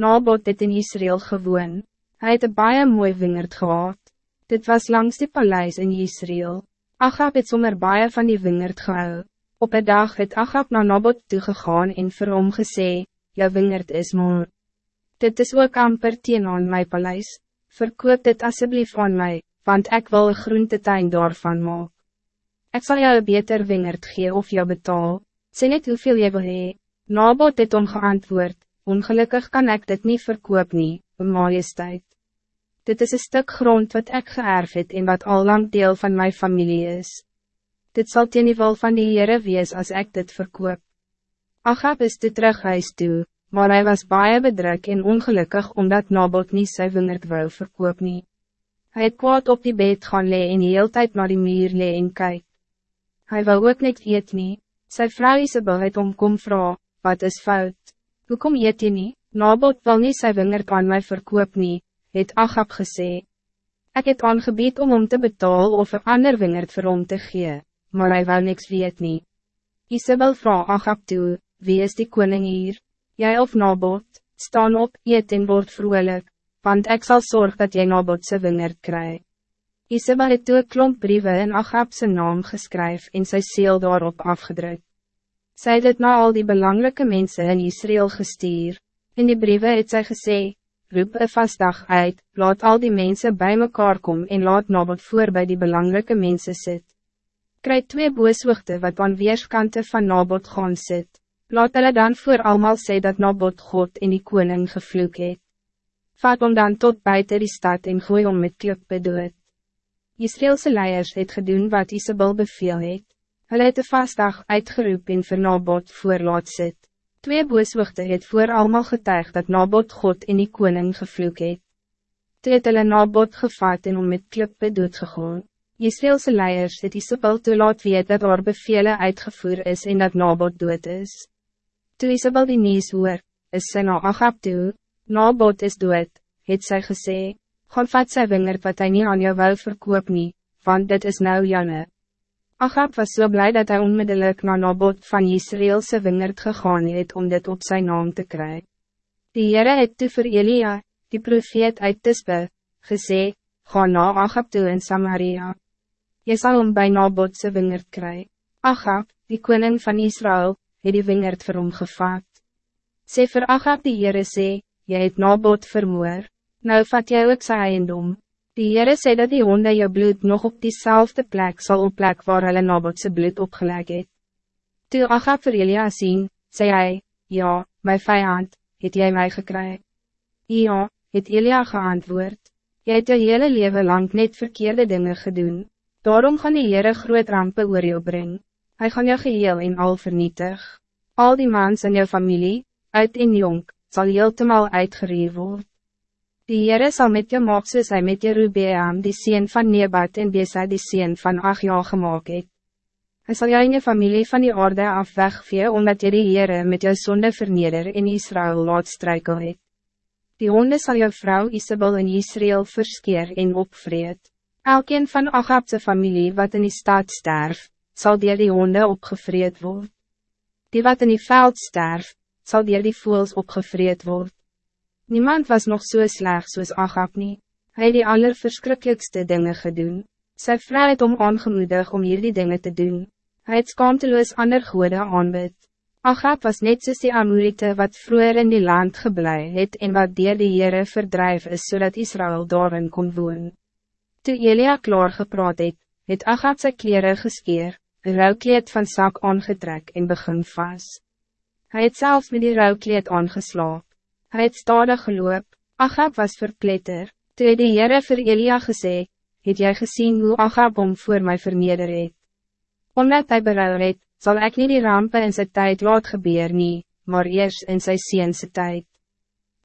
Nabot het in Israël gewoon. Hij het een baie mooi wingerd gehad. Dit was langs die paleis in Israël. Achab het sommer baie van die wingerd gehou. Op een dag het Achab naar Nabot toegegaan en vir hom gesê, jou wingerd is mooi. Dit is ook amper teen aan my paleis. Verkoop dit alsjeblieft aan mij, want ik wil een groentetuin daarvan maak. Ik zal jou een beter wingerd gee of jou betaal. Sê net hoeveel jy wil hee. Nabot het om geantwoord, ongelukkig kan ik dit niet verkoop nie, majesteit. Dit is een stuk grond wat ik geërf het en wat al lang deel van mijn familie is. Dit zal ten geval van die Heere wees als ik dit verkoop. Achab is te terug huis toe, maar hij was baie bedruk en ongelukkig omdat Nabot niet sy wingerd wou verkoop nie. Hy het kwaad op die bed gaan lee en die heel tijd naar die muur lee en kyk. Hy wou ook niks eet nie, sy vrou Isabel het om kom vraag, wat is fout? Hoekom eet jy nie? Nabot wil nie sy wingerd aan my verkoop nie, het Achab gesê. Ik het aangebied om om te betalen of een ander wingerd vir hom te gee, maar hij wou niks weet nie. Isabel vraag Achab toe, wie is die koning hier? Jij of Nabot, staan op, eet en word vrolijk, want ik zal zorgen dat jij Nabot sy wingerd krijgt. Isabel het toe klomp briewe in Achab sy naam geskryf en sy seel daarop afgedrukt. Zij het na al die belangrijke mensen in Israël gestuur. In die brieven het sy gesê, roep een vastdag uit, laat al die mensen bij mekaar komen en laat Nabot voor bij die belangrijke mensen sit. Krijg twee booswichte wat aan weerskante van Nabot gaan sit. Laat hulle dan voor allemaal sê dat Nabot God in die koning gevloek het. Vat om dan tot buiten die stad en gooi om met klippe dood. Israëlse leiers het gedoen wat Isabel beveel het. Hulle het de vastdag uitgeroep en vir Nabot voor laat sit. Twee booswichte het voor allemaal getuig dat Nabot God in die koning gevloek het. Toe het hulle Nabot gevat en om met klippe doodgegaan. Israëlse leiers het Isabel toe laat weet dat daar bevele uitgevoer is en dat Nabot dood is. Toe Isabel die nies hoor, is sy na Agab toe, Nabot is dood, het sy gesê, gaan vat sy wingerd wat hy nie aan jou wou verkoop nie, want dit is nou janne. Achab was zo so blij dat hij onmiddellijk naar Nabot van Israëlse wingerd gegaan het om dit op zijn naam te krijgen. Die Heere het toe vir Elia, die profeet uit Tisbe, gesê, ga na Achab toe in Samaria. Je zal hem bij Nabotse wingerd krijgen. Achab, die koning van Israël, het die wingerd vir hom gevat. Sê vir Achab die Heere sê, jy het Nabot vermoor, nou vat jy ook sy eiendom. Die Heere sê dat die honde jou bloed nog op diezelfde plek zal op plek waar hulle nabotse bloed opgeleg het. Toe Agab vir Elia sien, sê hy, ja, my vijand, het jy mij gekry? Ja, het Elia geantwoord, jy het jou hele leven lang net verkeerde dingen gedoen, daarom gaan die Heere groot rampe oor jou bring, hy gaan jou geheel en al vernietig, al die mans in jou familie, uit en jong, sal heeltemal uitgereer word. Die Heere sal met jou maak soos hy met Jerubeam die sien van Nebat en Besa die sien van Achja gemaakt het. Hy sal jou in je familie van die orde af wegvee omdat jy die Heere met jou sonde verneder in Israël laat struikel het. Die honde zal jou vrouw Isabel in Israël verskeer en opvreed. Elkeen van Achabse familie wat in die stad sterf, zal dier die honde opgevreed worden. Die wat in die veld sterf, zal dier die voels opgevreed worden. Niemand was nog zo so sleg soos Agab nie. Hy het die allerverskrikkelijkste dingen gedaan. Sy vrou het om aangemoedig om hier die dingen te doen. Hij het skaamteloos ander goede aanbid. Agab was net soos die Amorite wat vroeger in die land geblei het en wat dier die Heere verdrijf is zodat Israël daarin kon woon. Toe Elia klaar gepraat het, het Agab sy kleren geskeer, een rouwkleed van zak aangetrek en begin vast. Hij het zelfs met die rouwkleed aangeslaap. Hij het stadig geloop, Achab was verpletter, toe het die Heere vir Elia gesê, het jy gezien hoe Achab om voor mij verneder het. Omdat hij berouw het, sal ek nie die rampe in sy tijd laat gebeur nie, maar eerst in sy seense tijd.